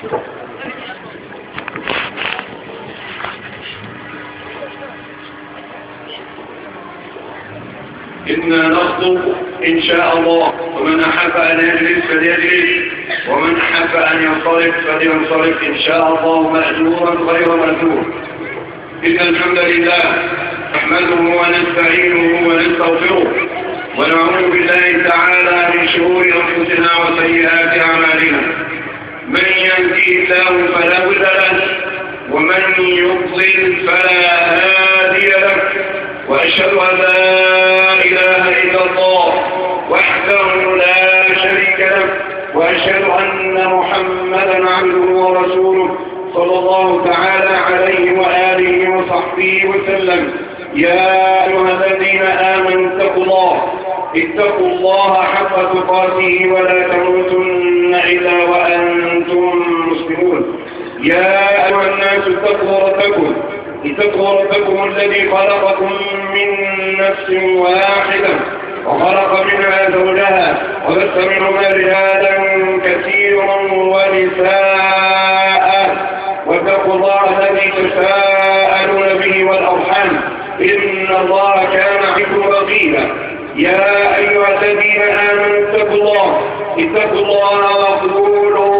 إنا نخطو إن شاء الله. ومن أحب أن يجلس فليجلس. ومن أحب أن ينصرف فلينصرف إن شاء الله مأجورا غير مأجور. إن الحمد لله نحمده ونستعينه ونستغفره. ونعوذ بالله تعالى من شرور أنفسنا وسيئات أعمالنا. الله فلا بد له ومن يضلل فلا هادي له. وأشهد أن لا إله إلا الله وحده لا شريك له. وأشهد أن محمدا عبده ورسوله صلى الله تعالى عليه وآله وصحبه وسلم. يا أيها الذين آمنوا اتقوا الله اتقوا الله حق تقاته ولا تموتن إلا وأنتم يا أيها الناس اتقوا ربكم اتقوا ربكم الذي خلقكم من نفس واحدة وخلق منها زوجها وبث منهما رجالا كثيرا ونساء. واتقوا الله الذي تساءلون به والأرحام. إن الله كان عبد رقيبا. يا أيها الذين آمنوا اتقوا الله اتقوا الله وقولوا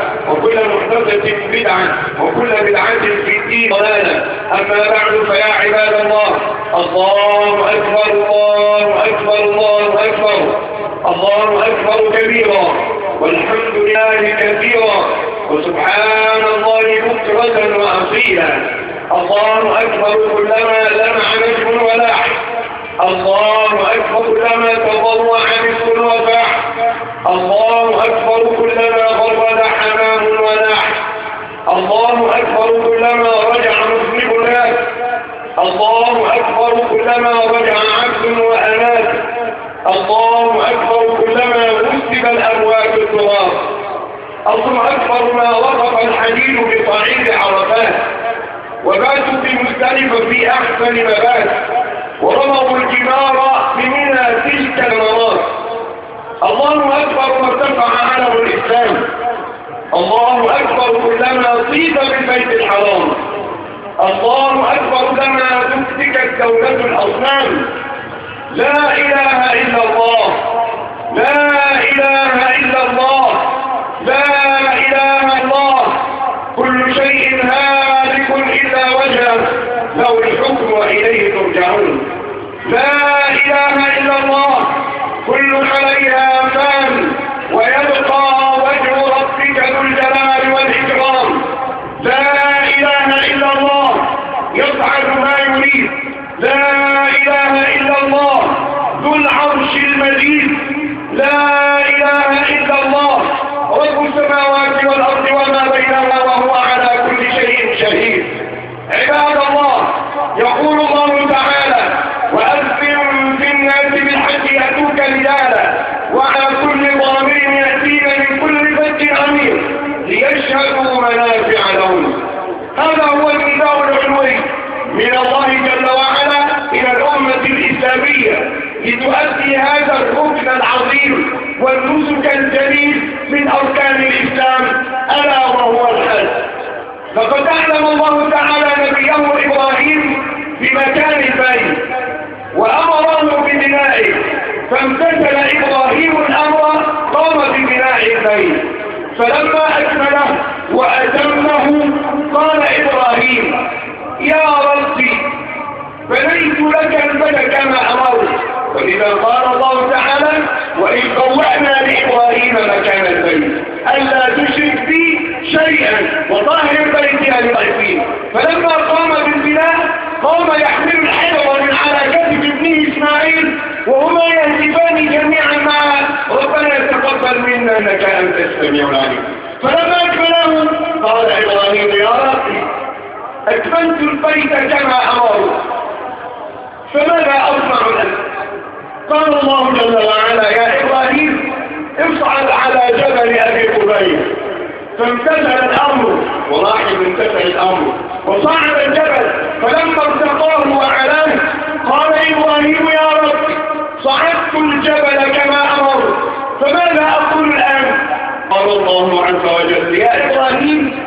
وكل محدثة بدعة وكل بدعة في الدين ضلالة. أما بعد فيا عباد الله الله أكبر الله أكبر الله أكبر الله أكبر كبيرا والحمد لله كثيرا وسبحان الله بكرة وأصيلا. الله أكبر كلما لمع نجم ولاح الله أكبر كلما تضوع مثل وفاح الله أكبر كلما الله أكبر كلما رجع الله أكبر كلما رجع عبد الله أكبر كلما الأموات التراب. أكبر ما الحديد بصعيد عرفات. وباتوا في أحسن مبات. ورموا الجمار بمنى تلك المناط الله أكبر ما ارتفع علم الإسلام. الله أكبر كلما طيب بالبيت الحرام. الله أكبر لما تمسكت دولة الأصنام. لا إله إلا الله. لا إله إلا الله. لا إله الله. كل شيء هالك إلا وجهه له الحكم وإليه ترجعون. لا إله إلا الله. كل عليها فان ويبقى وجه ربك ذو الجلال والإكرام. لا إله إلا الله يفعل ما يريد. لا إله إلا الله ذو العرش المجيد. لا إله إلا الله رب السماوات والأرض وما بينهما وهو على كل شيء شهيد. عباد الله يقول الله تعالى وأذن في الناس بالحج يأتوك رجالا وعلى كل ضامر يأتين من عميق ليشهدوا منافع لهم. هذا هو النداء العلوي من الله جل وعلا إلى الأمة الإسلامية لتؤدي هذا الركن العظيم والنسك الجليل من أركان الإسلام ألا وهو الحج لقد أعلم الله تعالى نبيه إبراهيم بمكان البيت وأمره ببنائه. فامتثل إبراهيم الأمر قام ببناء البيت. فلما أكمله وأتمه قال إبراهيم يا ربي بنيت لك البيت كما أمرت ولذا قال الله تعالى وإن طوعنا لإبراهيم مكان البيت ألا تشرك بي شيئا وطهر بيتي للغيبين فلما قام بالبناء قام يحمل الحجر من على كتف ابنه إسماعيل وهما يهتفان جميعا ربنا تقبل منا إنك أنت السميع العليم. فلما أكمله قال إبراهيم يا ربي أكملت البيت كما أمرت. فماذا أصنع لك؟ قال الله جل وعلا يا إبراهيم اصعد على جبل أبي قبيل. فامتثل الأمر ولاحظ امتثل الأمر. وصعد الجبل فلما ارتقاه وعلاه قال إبراهيم يا رب صعدت الجبل كما أمر فماذا أقول الآن؟ قال الله عز وجل يا إبراهيم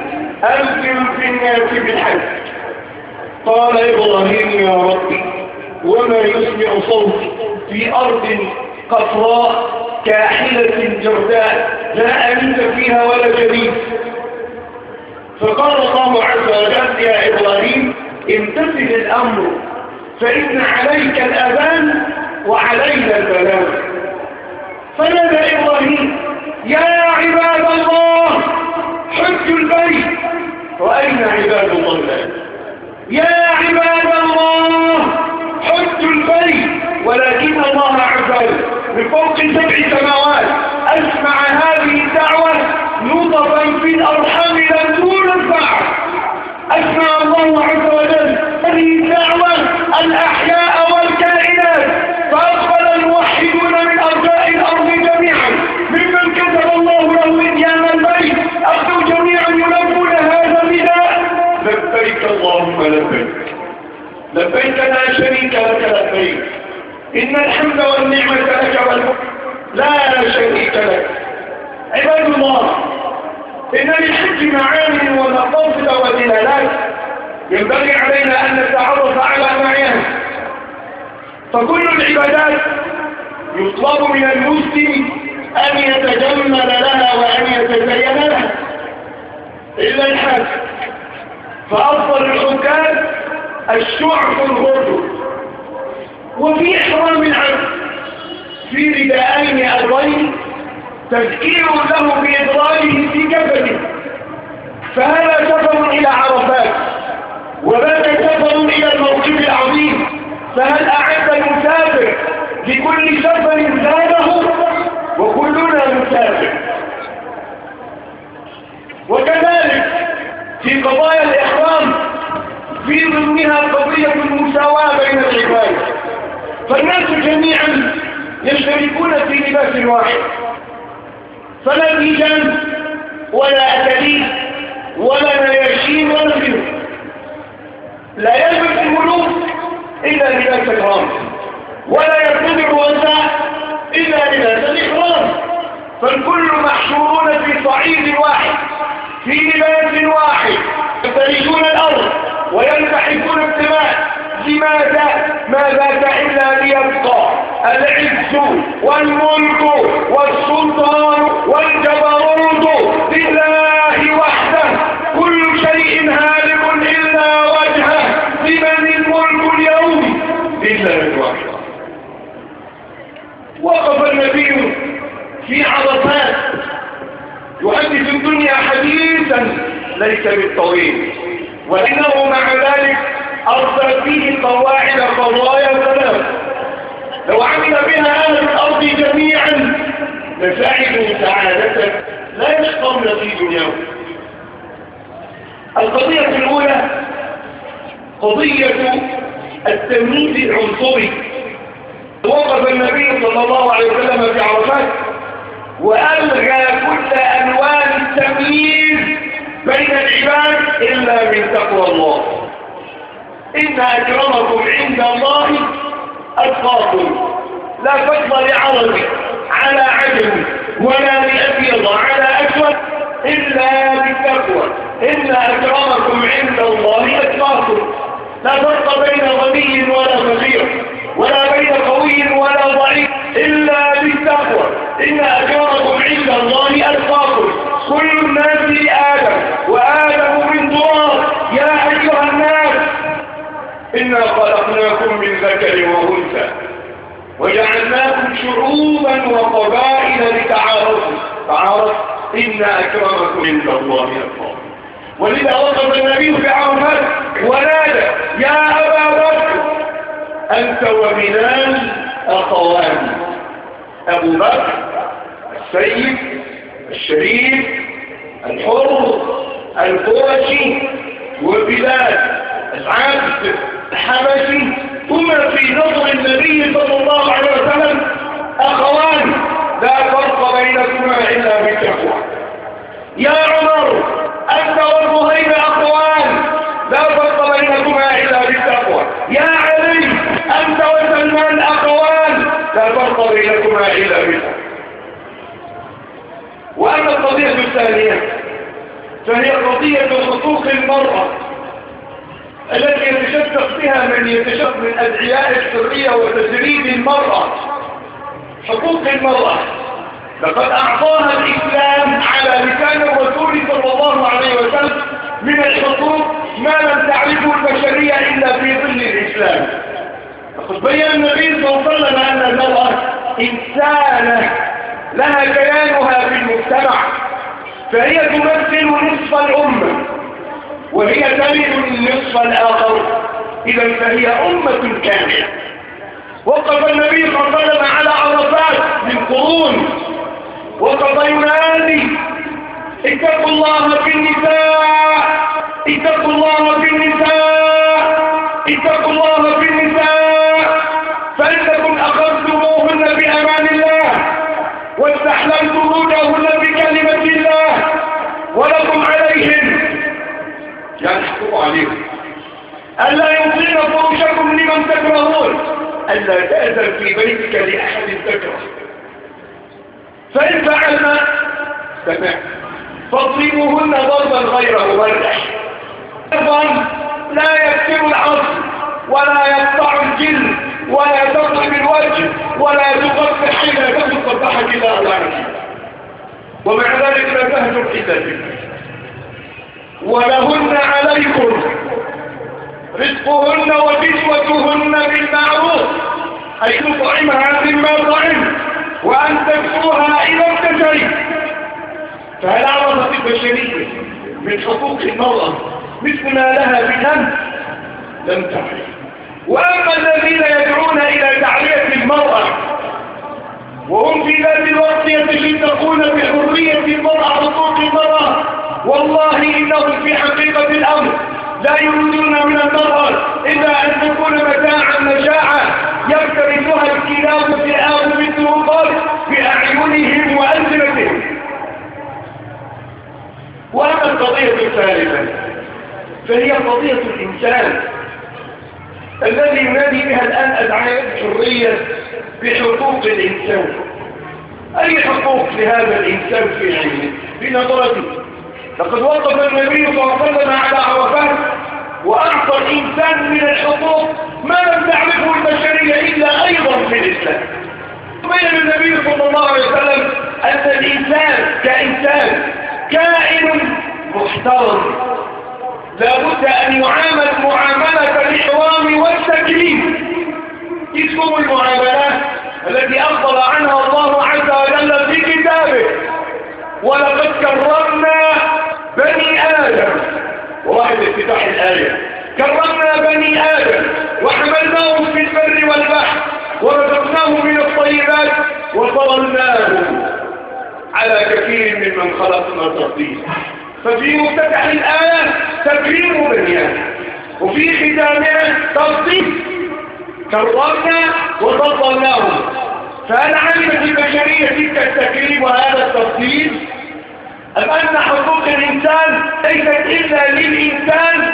أنزل في الناس بالحج. قال إبراهيم يا ربي وما يسمع صوتي في أرض قفراء كاحلة جرداء لا أنت فيها ولا جديد فقال الله عز وجل يا إبراهيم امتثل الأمر فإن عليك الأذان وعلينا البلاغ. فنادى إبراهيم يا عباد الله حج البيت. وأين عباد الله؟ يا عباد الله حج البيت. ولكن الله عز وجل من فوق سبع سماوات أسمع هذه الدعوة نطفا في الأرحام لن تنفع أسمع الله عز وجل هذه الدعوة الأحياء والكائنات. أرجاء الأرض جميعا. ممن كتب الله له إتيان البيت أخذوا جميعا يلبون هذا النداء. لبيك اللهم لبيك. لبيك لا شريك لك لبيك. إن الحمد والنعمة لك والملك لا شريك لك. عباد الله إن للحج معاني ومقاصد ودلالات. ينبغي علينا أن نتعرف على معاني. فكل العبادات يطلب من المسلم أن يتجمل لها وأن يتزين لها. إلا الحج فأفضل الحكام الشعب الغرب. وفي إحرام العبد في رداءين أرضين تذكير له بإضلاله في كفنه. فهذا سفر إلى عرفات وذاك سفر إلى الموقف العظيم. فهل أعد المسافر لكل سفر زاده وكلنا مسافر وكذلك في قضايا الإحرام في ضمنها قضية المساواة بين العباد. فالناس جميعا يشتركون في لباس واحد. فلا تيجان ولا أتليل ولا نياشين ولا بيوت لا يلبس إلا لباس الإحرام. ولا يرتدي الرؤساء إلا لباس الإحرام. فالكل محشورون في صعيد واحد في لباس واحد. يفترشون الأرض وينتحفون السماء. لماذا؟ ما ذاك إلا ليبقى العز والملك والسلطان والجبروت لله وحده. كل شيء هالك إلا وجهه لمن الملك اليوم لله وحده وقف النبي في عرفات. يحدث الدنيا حديثا ليس بالطويل. وإنه مع ذلك أرسل فيه قواعد قضايا ثلاث لو عمل بها أهل الأرض جميعا لسعدوا سعادة لا يشقون في دنياهم القضية الأولى قضية التمييز العنصري وقف النبي صلى الله عليه وسلم في عرفات وألغى كل أنواع التمييز بين العباد إلا من تقوى الله. إن أكرمكم عند الله أتقاكم. لا فضل لعربي على عجم ولا لأبيض على أسود إلا بالتقوى. إن أكرمكم عند الله أتقاكم. لا فرق بين غني ولا فقير ولا بين قوي ولا ضعيف إلا بالتقوى. إن أكرمكم عند الله أتقاكم. كل الناس آدم وآدم من تراب يا أيها الناس إنا خلقناكم من ذكر وأنثى وجعلناكم شعوبا وقبائل لتعارفوا. تعارف إن أكرمكم عند الله أتقاكم. ولذا وصف النبي في عرفات ونادى يا أبا بكر أنت وبلال أخوان أبو بكر السيد الشريف الحر القرشي وبلال العبد الحبشي هما في نظر النبي صلى الله عليه وسلم أخوان لا فرق بينكما إلا بالتقوى. يا عمر أنت لا فرق بينكما إلا بالتقوى. وأما القضية الثانية فهي قضية حقوق المرأة التي يتشفق بها من يتشفق من أدعياء الحرية وتدريب المرأة حقوق المرأة. لقد أعطاها الإسلام على لسان الرسول صلى الله عليه وسلم من الحقوق ما لم تعرفه البشرية إلا في ظل الإسلام. لقد بين النبي صلى الله عليه وسلم أن المرأة إنسانة لها كيانها في المجتمع فهي تمثل نصف الأمة وهي تلد النصف الآخر. إذا فهي أمة كاملة. وقف النبي صلى الله عليه وسلم على عرفات من قرون. وقف ينادي اتقوا الله في النساء. اتقوا الله في النساء. اتقوا الله في النساء. فإنكم أخذتموهن بأمان الله واستحللتموهن بكلمة الله ولكم عليهن. حقوق عليكم. ألا يطيل فرشكم لمن تكرهون. ألا تأذن في بيتك لأحد تكره فإن فعلنا تمام فاضربوهن ضربا غير مبرح. أيضا لا يكتم العصر ولا يقطع الجلد ولا تضرب الوجه ولا تقبح حين تقبح قبحك الله عنك ومع ذلك لا تهجر حدتك ولهن عليكم رزقهن وكسوتهن بالمعروف. أي تطعمها مما طعم وأن تكسوها إذا ابتشرت فهل عرفت البشرية من حقوق المرأة مثل ما لها بذنب لم تعرف. وأما الذين يدعون إلى تعلية المرأة وهم في ذات الوقت يتشدقون بحرية المرأة حقوق المرأة والله إنهم في حقيقة الأمر لا يريدون من المرأة إلا أن تكون متاعا مشاعا يفترسها الكلاب في آخر الطرقات بأعينهم وألسنتهم وأما القضية الثالثة فهي قضية الإنسان الذي ينادي بها الآن أدعاء الحرية بحقوق الإنسان. أي حقوق لهذا الإنسان في علمه في نظرته لقد وقف النبي صلى الله عليه وسلم على عرفات وأعطى الإنسان من الحقوق ما لم تعرفه البشرية إلا أيضا في الإسلام. بين النبي صلى الله عليه وسلم أن الإنسان كإنسان كائن محترم لابد أن يعامل معاملة الإحرام والتكليم اسم المعاملات التي أفضل عنها الله عز وجل في كتابه. ولقد كرمنا بني آدم وواحد افتتاح الآية. كرمنا بني آدم وحملناهم في البر والبحر ورزقناهم من الطيبات وفضلناهم على كثير ممن خلقنا تفضيلا ففي مفتتح الآية تكريم بني آدم. وفي ختامها تفضيل. كرمنا وفضلناهم. فهل علمت البشرية تلك التكريم وهذا التفضيل. أم أن حقوق الإنسان ليست إلا للإنسان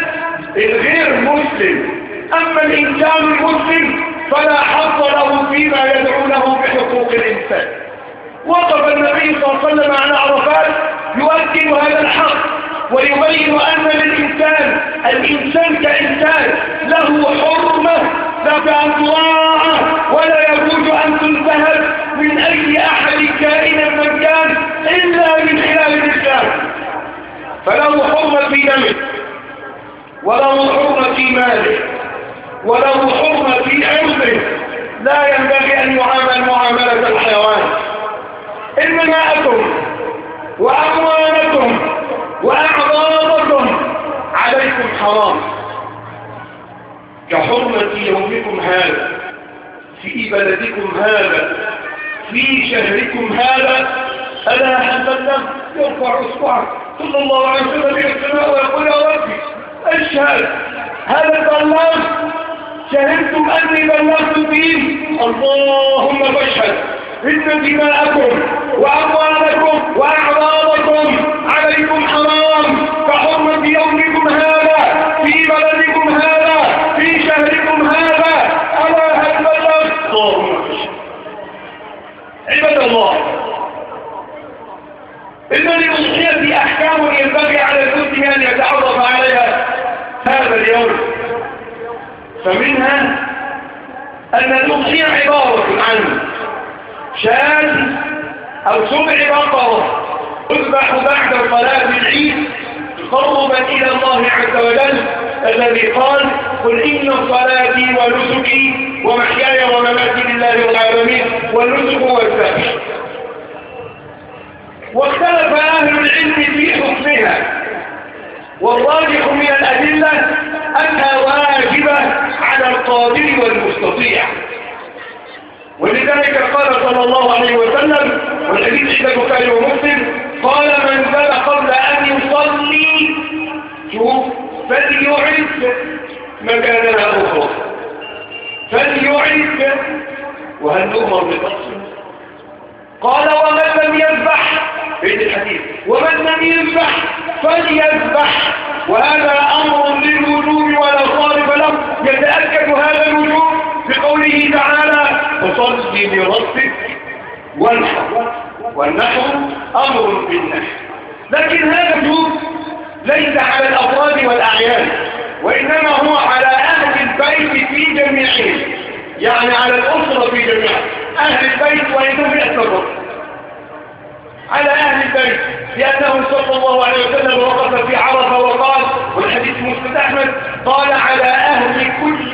الغير مسلم؟ أما الإنسان المسلم فلا حظ له فيما يدعونه بحقوق الإنسان. وقف النبي صلى الله عليه وسلم على عرفات يؤكد هذا الحق ويبين أن للإنسان الإنسان كإنسان له حرمة لا أن تراع ولا أن تنتهك من أي أحد كائنا من كان إلا من خلال الإسلام. فله حرمة في دمه وله حرمة في ماله وله حرمة في عرضه. لا ينبغي أن يعامل معاملة الحيوان. إن ماءكم وأموالكم وأعراضكم عليكم حرام. كحرمة يومكم هذا. في بلدكم هذا في شهركم هذا ألا حسنا يرفع اصبعه صلى الله عليه وسلم إلى السماء ويقول يا ربي أشهد. هذا البرنامج شهدتم أني بلغت الدين اللهم فاشهد. إن دماءكم وأموالكم وأعراضكم عليكم حرام كحرمة يومكم هذا في بلدكم هذا في شهركم هذا ألا هل بلغت اللهم فاشهد عباد الله إن للأضحية أحكام ينبغي على المسلم أن يتعرف عليها هذا اليوم. فمنها أن الأضحية عبارة عن شاذ أو سبع بقرة تذبح بعد صلاة العيد تقربا إلى الله عز وجل الذي قال قل إن صلاتي ونسكي ومحياي ومماتي لله العالمين والنسك هو الذبح واختلف أهل العلم في حكمها. والراجح من الأدلة أنها واجبة على القادر والمستطيع. ولذلك قال صلى الله عليه وسلم والحديث عند البخاري ومسلم قال من زال قبل أن يصلي شوف فليعد مكانها أخرى. فليعد وهل نؤمر بالتقسيم قال ومن لم يذبح الحديث. ومن لم يذبح فليذبح. وهذا أمر للوجوب ولا صارف له. يتأكد هذا الوجوب بقوله تعالى فصل لربك والحر والنحر أمر بالنحر. لكن هذا الوجوب ليس على الأفراد والأعيان وإنما هو على أهل البيت في جميعهم يعني على الأسرة في جميعها أهل البيت وإنهم يعتبر على أهل البيت لأنه صلى الله عليه وسلم وقف في عرفة وقال والحديث مسلم أحمد قال على أهل كل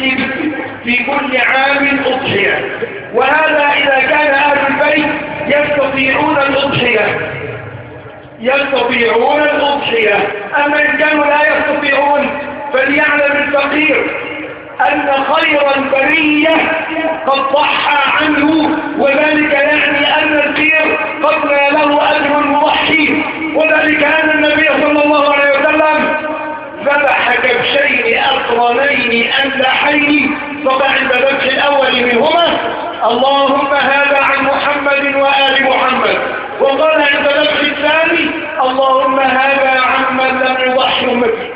في كل عام أضحية. وهذا إذا كان أهل البيت يستطيعون الأضحية. يستطيعون الأضحية. أما إن كانوا لا يستطيعون فليعلم الفقير أن خير البرية قد ضحى عنه وذلك يعني أن الخير قد له أجر المضحي وذلك أن النبي صلى الله عليه وسلم ذبح كبشين أقرنين أملحين طبعا الذبح الأول منهما اللهم هذا عن محمد وآل محمد. وقال عند الذبح الثاني اللهم هذا عمن لم يضحي أمتي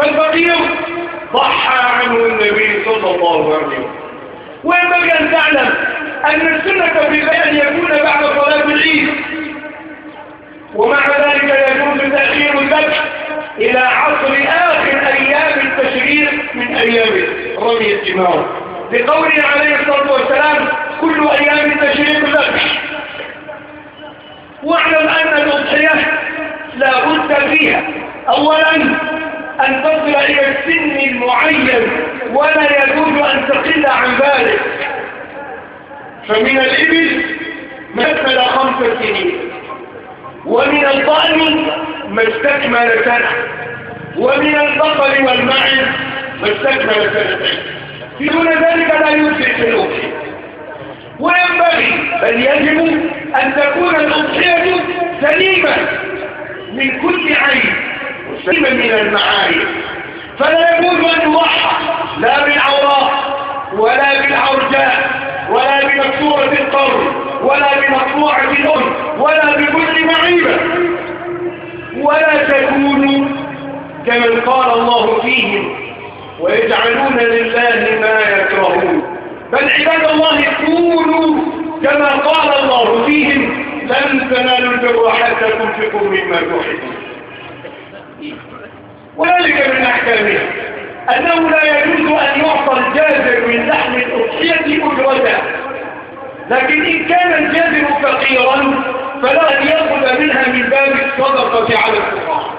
فالفقير ضحى عنه النبي صلى الله عليه وسلم. وينبغي أن تعلم أن السنة في بيان يكون بعد صلاة العيد. ومع ذلك يجوز تأخير الذبح إلى عصر آخر أيام التشريع من أيام رمي الجمار لقوله عليه الصلاة والسلام كل أيام التشريع الذبح واعلم أن الأضحية لا بد فيها. أولا أن تصل إلى السن المعين ولا يجوز أن تقل عن ذلك. فمن الإبل مثل خمس سنين ومن الضأن ما استكمل سنة ومن البقر والمعز ما استكمل سنتين دون ذلك لا يوجد في الأضحية وينبغي بل يجب أن تكون الأضحية سليمة من كل عين. وسليمة من المعايب فلا يجوز أن يضحى لا بالعوراء ولا بالعرجاء ولا بمكسورة القرن ولا بمقطوعة الأم ولا بكل معيبة. ولا تكونوا كمن قال الله فيهم ويجعلون لله ما يكرهون. بل عباد الله كونوا كما قال الله فيهم لن تنالوا البر حتى تنفقوا مما تحبون وذلك من احكامها أنه لا يجوز أن يعطى الجازر من لحم الأضحية أجرته. لكن إن كان الجازر فقيرا فلا أن يأخذ منها من باب الصدقة على الفقراء.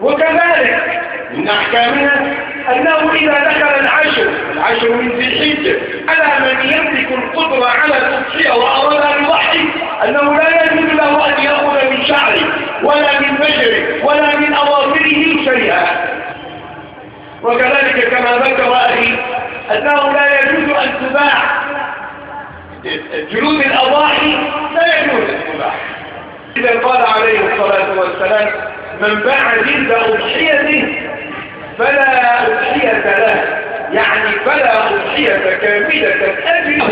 وكذلك من احكامها أنه إذا دخل العشر العشر من ذي الحجة على من يملك القدرة على التضحيه وأراد أن يضحي أنه لا يجوز له أن يأخذ من شعره ولا من بشره ولا من اظافره شيئا. وكذلك كما ذكر أخي أنه لا يجوز أن تباع. جلود الأضاحي لا يجوز أن تباع. إذا قال عليه الصلاة والسلام من باع جلد أضحيته فلا أضحية له. يعني فلا أضحية كاملة أجل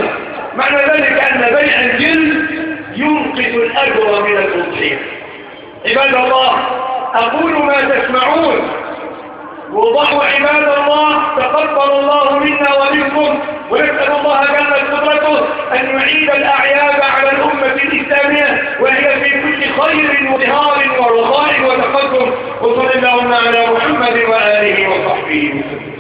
معنى ذلك أن بيع الجلد ينقذ الأجر من الأضحية عباد الله أقول ما تسمعون. وضعوا عباد الله تقبل الله منا ومنكم ونسأل الله جل قدرته أن يعيد الأعياد على الأمة الإسلامية وهي في كل خير وظهار ورخاء وتقدم. وصلى اللهم على محمد وآله وصحبه وسلم.